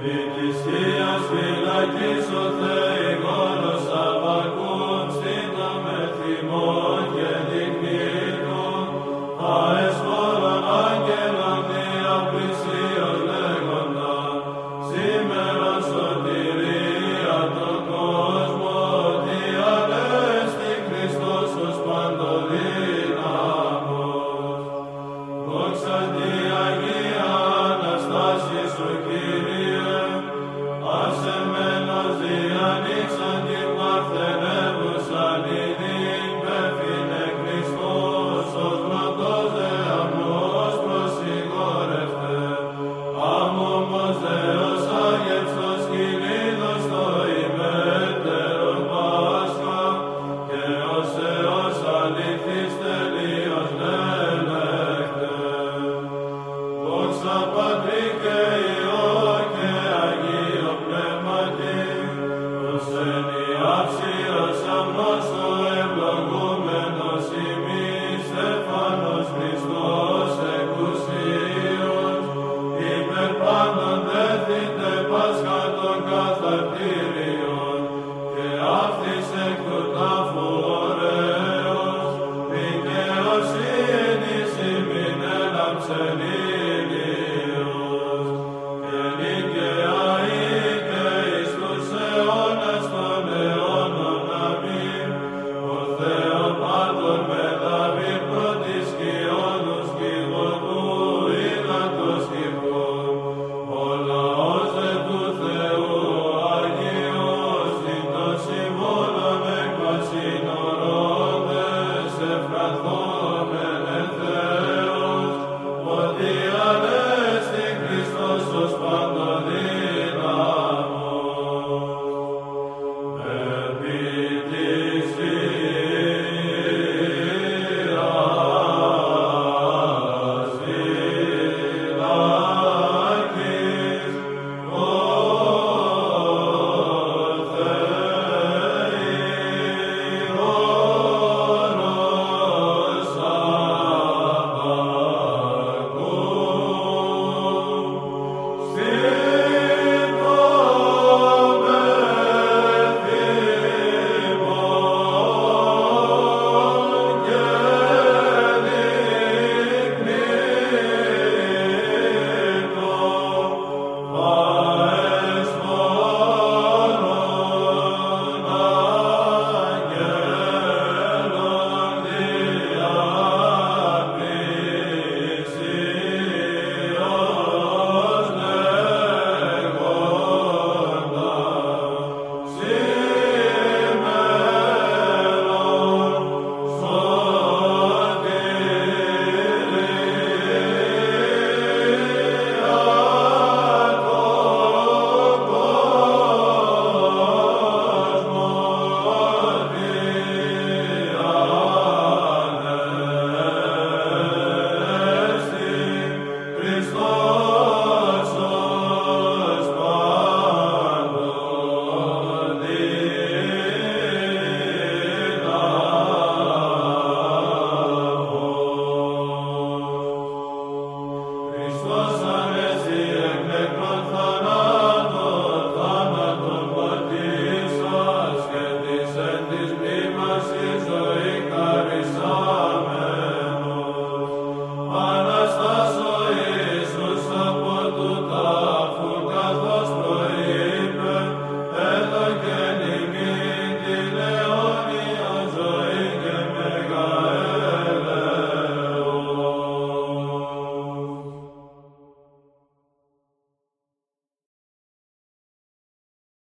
Επί της Θείας φυλακής ο